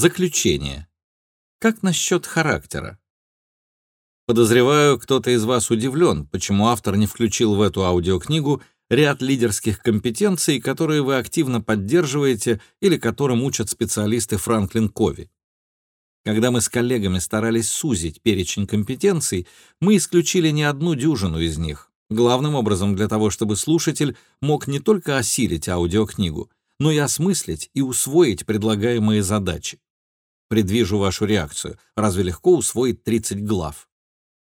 Заключение. Как насчет характера? Подозреваю, кто-то из вас удивлен, почему автор не включил в эту аудиокнигу ряд лидерских компетенций, которые вы активно поддерживаете или которым учат специалисты Франклин Кови. Когда мы с коллегами старались сузить перечень компетенций, мы исключили не одну дюжину из них, главным образом для того, чтобы слушатель мог не только осилить аудиокнигу, но и осмыслить и усвоить предлагаемые задачи. Предвижу вашу реакцию. Разве легко усвоить 30 глав?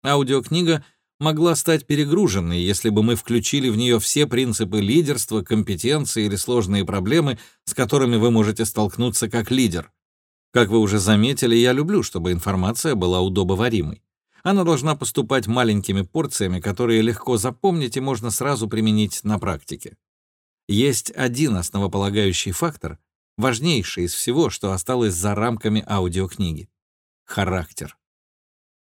Аудиокнига могла стать перегруженной, если бы мы включили в нее все принципы лидерства, компетенции или сложные проблемы, с которыми вы можете столкнуться как лидер. Как вы уже заметили, я люблю, чтобы информация была удобоваримой. Она должна поступать маленькими порциями, которые легко запомнить и можно сразу применить на практике. Есть один основополагающий фактор, важнейший из всего, что осталось за рамками аудиокниги — характер.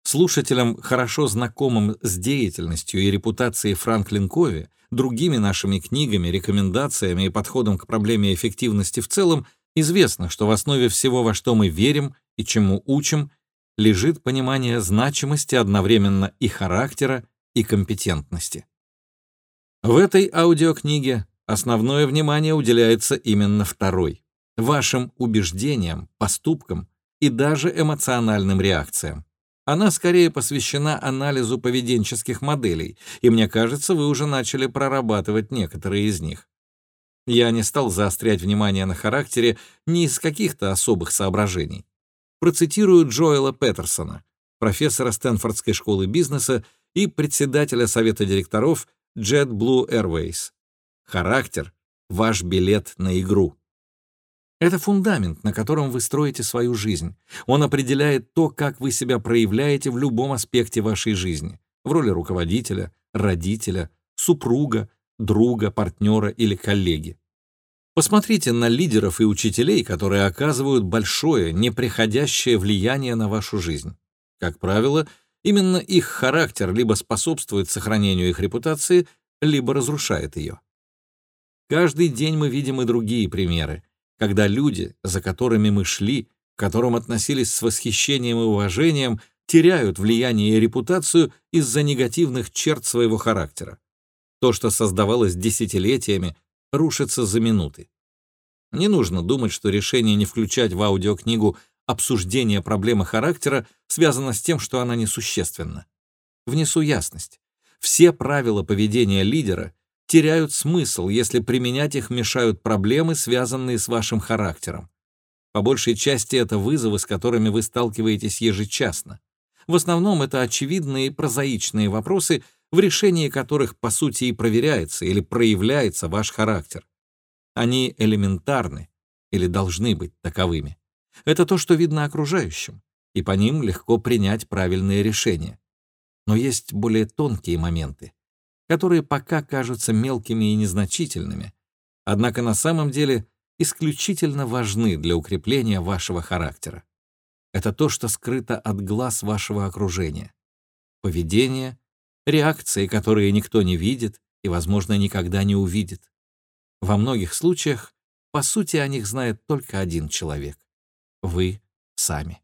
Слушателям, хорошо знакомым с деятельностью и репутацией Франклин Кови, другими нашими книгами, рекомендациями и подходом к проблеме эффективности в целом, Известно, что в основе всего, во что мы верим и чему учим, лежит понимание значимости одновременно и характера, и компетентности. В этой аудиокниге основное внимание уделяется именно второй — вашим убеждениям, поступкам и даже эмоциональным реакциям. Она скорее посвящена анализу поведенческих моделей, и мне кажется, вы уже начали прорабатывать некоторые из них. Я не стал заострять внимание на характере ни из каких-то особых соображений. Процитирую Джоэла Петерсона, профессора Стэнфордской школы бизнеса и председателя совета директоров JetBlue Airways. Характер — ваш билет на игру. Это фундамент, на котором вы строите свою жизнь. Он определяет то, как вы себя проявляете в любом аспекте вашей жизни, в роли руководителя, родителя, супруга, друга, партнера или коллеги. Посмотрите на лидеров и учителей, которые оказывают большое, неприходящее влияние на вашу жизнь. Как правило, именно их характер либо способствует сохранению их репутации, либо разрушает ее. Каждый день мы видим и другие примеры, когда люди, за которыми мы шли, к которым относились с восхищением и уважением, теряют влияние и репутацию из-за негативных черт своего характера. То, что создавалось десятилетиями, рушится за минуты. Не нужно думать, что решение не включать в аудиокнигу обсуждение проблемы характера связано с тем, что она несущественна. Внесу ясность. Все правила поведения лидера теряют смысл, если применять их мешают проблемы, связанные с вашим характером. По большей части это вызовы, с которыми вы сталкиваетесь ежечасно. В основном это очевидные прозаичные вопросы, в решении которых, по сути, и проверяется или проявляется ваш характер. Они элементарны или должны быть таковыми. Это то, что видно окружающим, и по ним легко принять правильные решения. Но есть более тонкие моменты, которые пока кажутся мелкими и незначительными, однако на самом деле исключительно важны для укрепления вашего характера. Это то, что скрыто от глаз вашего окружения. Поведение, реакции, которые никто не видит и, возможно, никогда не увидит. Во многих случаях, по сути, о них знает только один человек — вы сами.